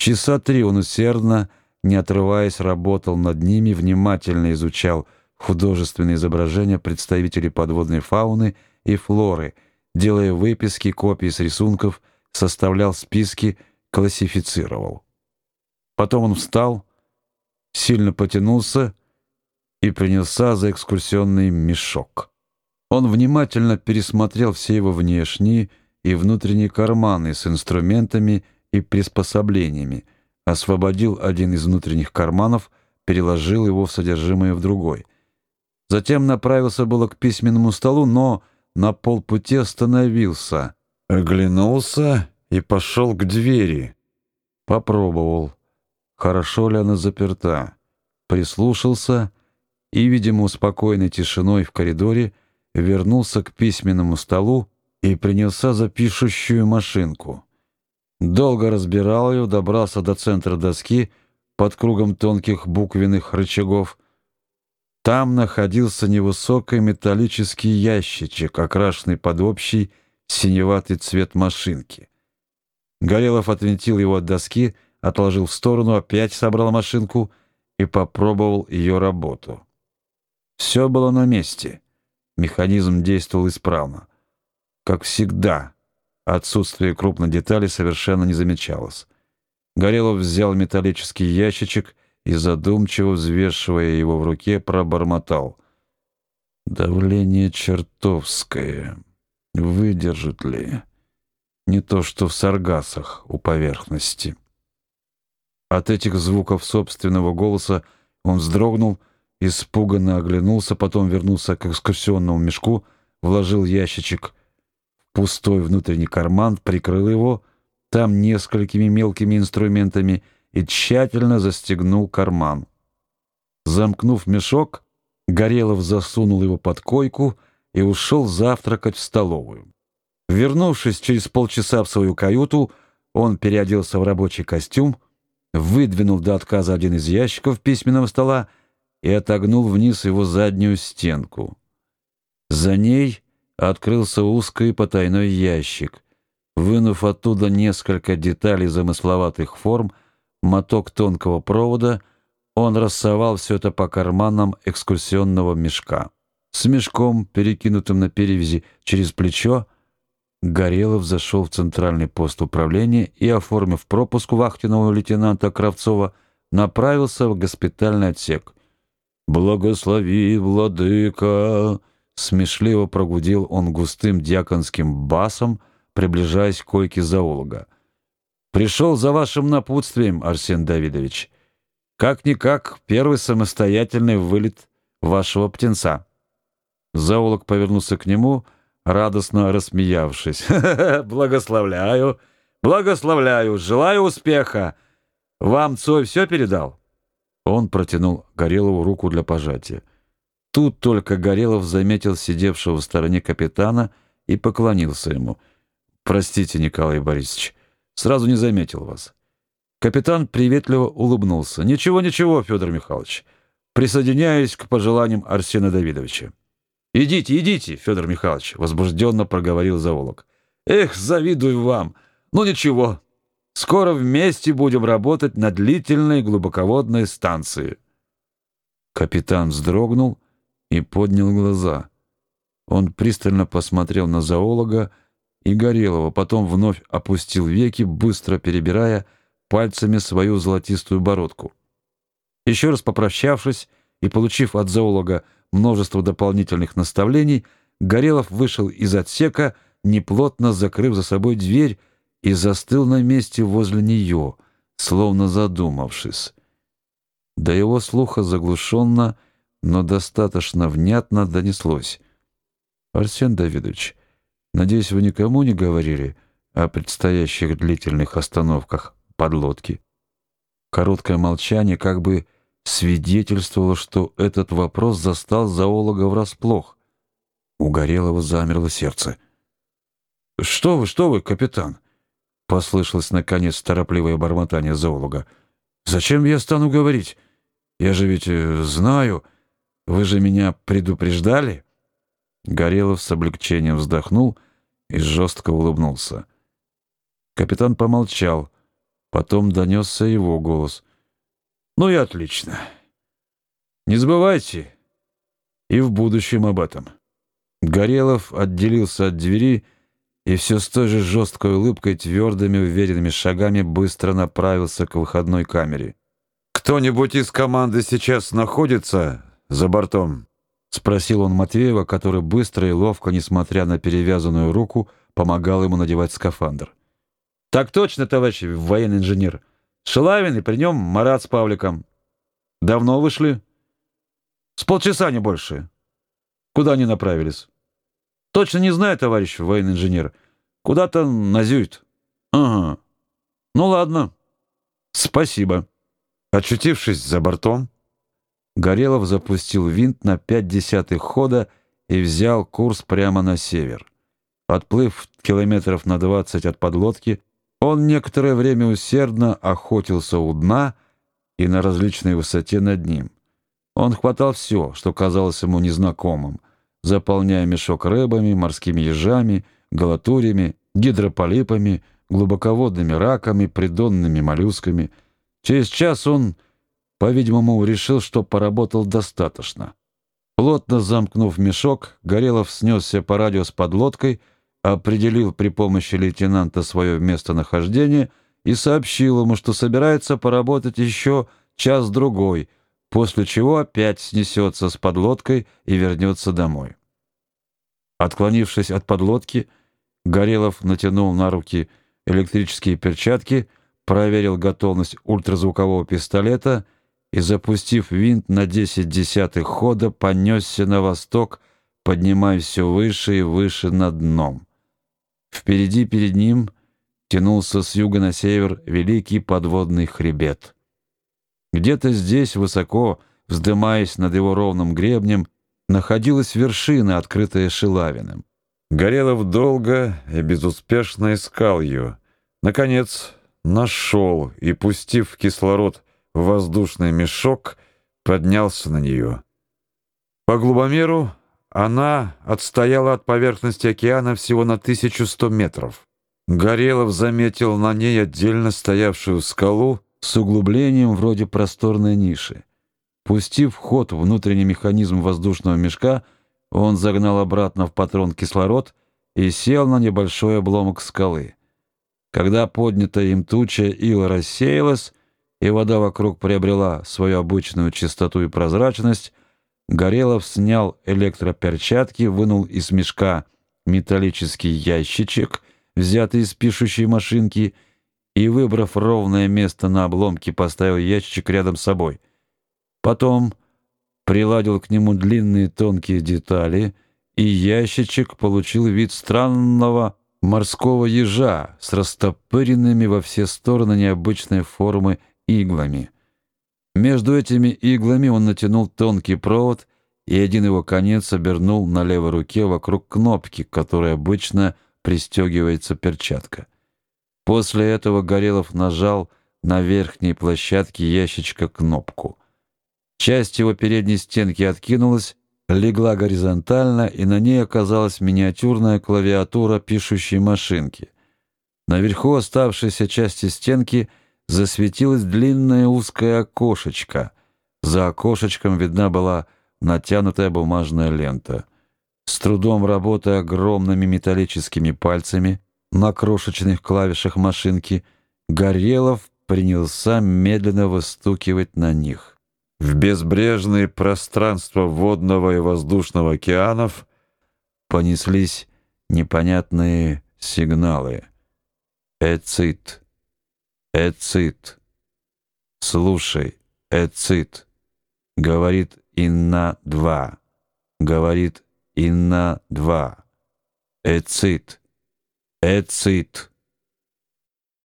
Часа три он усердно, не отрываясь, работал над ними, внимательно изучал художественные изображения представителей подводной фауны и флоры, делая выписки, копии с рисунков, составлял списки, классифицировал. Потом он встал, сильно потянулся и принялся за экскурсионный мешок. Он внимательно пересмотрел все его внешние и внутренние карманы с инструментами и приспособлениями, освободил один из внутренних карманов, переложил его в содержимое в другой. Затем направился было к письменному столу, но на полпути остановился, оглянулся и пошел к двери. Попробовал, хорошо ли она заперта. Прислушался и, видимо, спокойной тишиной в коридоре, вернулся к письменному столу и принялся за пишущую машинку. Долго разбирал ее, добрался до центра доски под кругом тонких буквенных рычагов. Там находился невысокий металлический ящичек, окрашенный под общий синеватый цвет машинки. Горелов отвинтил его от доски, отложил в сторону, опять собрал машинку и попробовал ее работу. Все было на месте. Механизм действовал исправно. Как всегда, отсутствие крупной детали совершенно не замечалось. Горелов взял металлический ящичек и, задумчиво взвешивая его в руке, пробормотал. «Давление чертовское. Выдержит ли? Не то что в саргасах у поверхности». От этих звуков собственного голоса он вздрогнул испуганно оглянулся, потом вернулся к экскурсионному мешку, вложил ящичек пустой внутренний карман, прикрыл его там несколькими мелкими инструментами и тщательно застегнул карман. Замкнув мешок, Горелов засунул его под койку и ушел завтракать в столовую. Вернувшись через полчаса в свою каюту, он переоделся в рабочий костюм, выдвинул до отказа один из ящиков письменного стола и отогнул вниз его заднюю стенку. За ней открылся узкий потайной ящик. Вынув оттуда несколько деталей замысловатых форм, моток тонкого провода, он рассовал все это по карманам экскурсионного мешка. С мешком, перекинутым на перевязи через плечо, Горелов зашел в центральный пост управления и, оформив пропуск вахтенного лейтенанта Кравцова, направился в госпитальный отсек. «Благослови, владыка!» Смешливо прогудел он густым дьяконским басом, приближаясь к койке зоолога. «Пришел за вашим напутствием, Арсен Давидович. Как-никак первый самостоятельный вылет вашего птенца». Зоолог повернулся к нему, радостно рассмеявшись. «Благословляю, благословляю, желаю успеха. Вам Цой все передал?» Он протянул Горелову руку для пожатия. Тут только Горелов заметил сидевшего в стороне капитана и поклонился ему. «Простите, Николай Борисович, сразу не заметил вас». Капитан приветливо улыбнулся. «Ничего, ничего, Федор Михайлович. Присоединяюсь к пожеланиям Арсена Давидовича». «Идите, идите, Федор Михайлович», — возбужденно проговорил зоолог. «Эх, завидую вам. Ну ничего, Скоро вместе будем работать на длительной глубоководной станции. Капитан вздрогнул и поднял глаза. Он пристально посмотрел на зоолога и Горелого, потом вновь опустил веки, быстро перебирая пальцами свою золотистую бородку. Еще раз попрощавшись и получив от зоолога множество дополнительных наставлений, Горелов вышел из отсека, неплотно закрыв за собой дверь и застыл на месте возле нее, словно задумавшись. До его слуха заглушенно, но достаточно внятно донеслось. «Арсен Давидович, надеюсь, вы никому не говорили о предстоящих длительных остановках подлодки?» Короткое молчание как бы свидетельствовало, что этот вопрос застал зоолога врасплох. У Горелого замерло сердце. «Что вы, что вы, капитан?» Послышалось, наконец, торопливое бормотание зоолога. «Зачем я стану говорить? Я же ведь э, знаю. Вы же меня предупреждали?» Горелов с облегчением вздохнул и жестко улыбнулся. Капитан помолчал, Потом донесся его голос. «Ну и отлично. Не забывайте и в будущем об этом». Горелов отделился от двери и все с той же жесткой улыбкой, твердыми, уверенными шагами быстро направился к выходной камере. «Кто-нибудь из команды сейчас находится за бортом?» — спросил он Матвеева, который быстро и ловко, несмотря на перевязанную руку, помогал ему надевать скафандр. «Так точно, товарищ военный инженер. Шелавин и при нем Марат с Павликом. Давно вышли?» «С полчаса, не больше. Куда они направились?» «Точно не знаю, товарищ военный инженер. Куда-то на Зюит». «Ага. Ну ладно. Спасибо». Очутившись за бортом, Горелов запустил винт на пять десятых хода и взял курс прямо на север. Отплыв километров на двадцать от подлодки, он некоторое время усердно охотился у дна и на различной высоте над ним. Он хватал все, что казалось ему незнакомым, заполняя мешок рыбами, морскими ежами, галатурями, гидрополипами, глубоководными раками, придонными моллюсками. Через час он по-видимому, решил, что поработал достаточно. Плотно замкнув мешок, Горелов снесся по радио с подлодкой, определил при помощи лейтенанта свое местонахождение и сообщил ему, что собирается поработать еще час-другой, после чего опять снесется с подлодкой и вернется домой. Отклонившись от подлодки, Горелов натянул на руки электрические перчатки, проверил готовность ультразвукового пистолета — и, запустив винт на десять десятых хода, понесся на восток, поднимаясь все выше и выше над дном. Впереди перед ним тянулся с юга на север великий подводный хребет. Где-то здесь, высоко, вздымаясь над его ровным гребнем, находилась вершина, открытая Шилавиным. Горелов долго и безуспешно искал ее. Наконец, нашел и, пустив кислород воздушный мешок, поднялся на нее. По глубомеру она отстояла от поверхности океана всего на 1100 метров. Горелов заметил на ней отдельно стоявшую скалу с углублением вроде просторной ниши. Пустив в ход внутренний механизм воздушного мешка, он загнал обратно в патрон кислород и сел на небольшой обломок скалы. Когда поднятая им туча ила рассеялась, и вода вокруг приобрела свою обычную чистоту и прозрачность, Горелов снял электроперчатки, вынул из мешка металлический ящичек, взятый из пишущей машинки, и, выбрав ровное место на обломке, поставил ящичек рядом с собой. Потом приладил к нему длинные тонкие детали, и ящичек получил вид странного морского ежа с растопыренными во все стороны необычной формы иглами. Между этими иглами он натянул тонкий провод, и один его конец обернул на левой руке вокруг кнопки, к которой обычно пристегивается перчатка. После этого Горелов нажал на верхней площадке ящичка кнопку. Часть его передней стенки откинулась, легла горизонтально, и на ней оказалась миниатюрная клавиатура пишущей машинки. Наверху оставшейся части стенки — засветилось длинное узкое окошечко. За окошечком видна была натянутая бумажная лента. С трудом работая огромными металлическими пальцами на крошечных клавишах машинки, Горелов принялся медленно выстукивать на них. В безбрежные пространства водного и воздушного океанов понеслись непонятные сигналы. Эцит. Эцит. Слушай, Эцит. Говорит Инна-2. Говорит Инна-2. Эцит. Эцит.